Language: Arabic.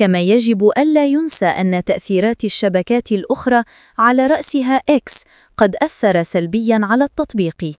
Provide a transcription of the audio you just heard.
كما يجب ألا ينسى أن تأثيرات الشبكات الأخرى على رأسها إكس قد أثر سلبياً على التطبيق.